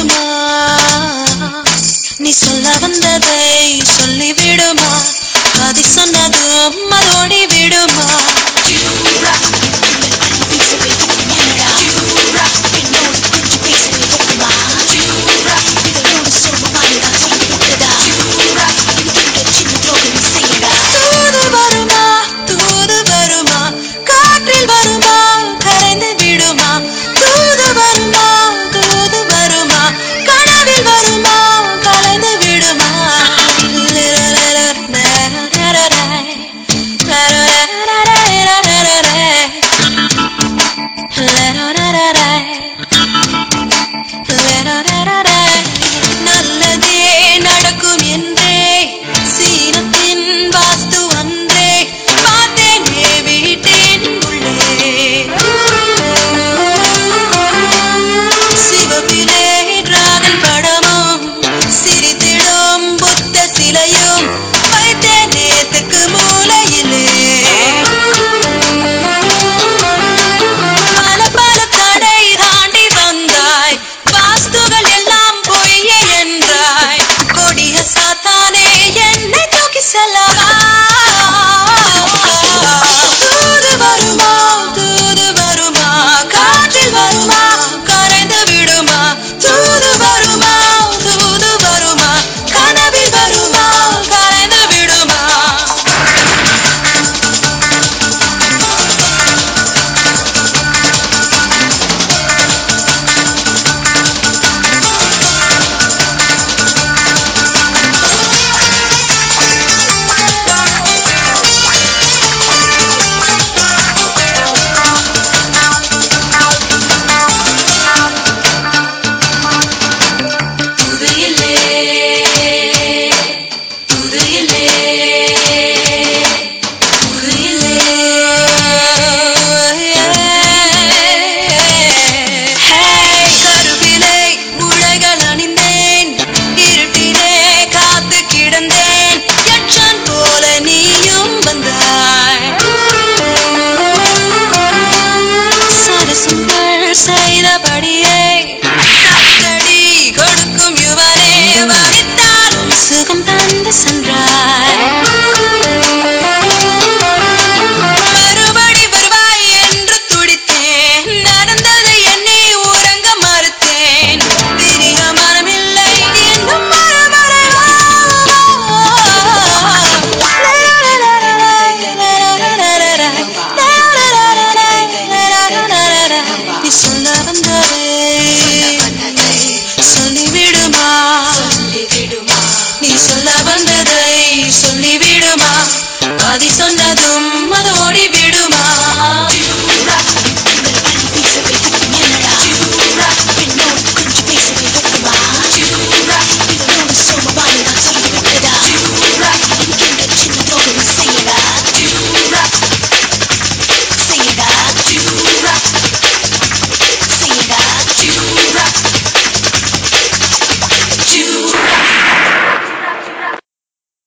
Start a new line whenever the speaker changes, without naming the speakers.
சொல்லிவிடுமா நீ சொல்ல வந்ததை சொல்லிவிடுமா பாதி சொன்னதும் மறோடி விடுமா? தூது வருமா? தூது வருமா? காற்றில் வருமா? let out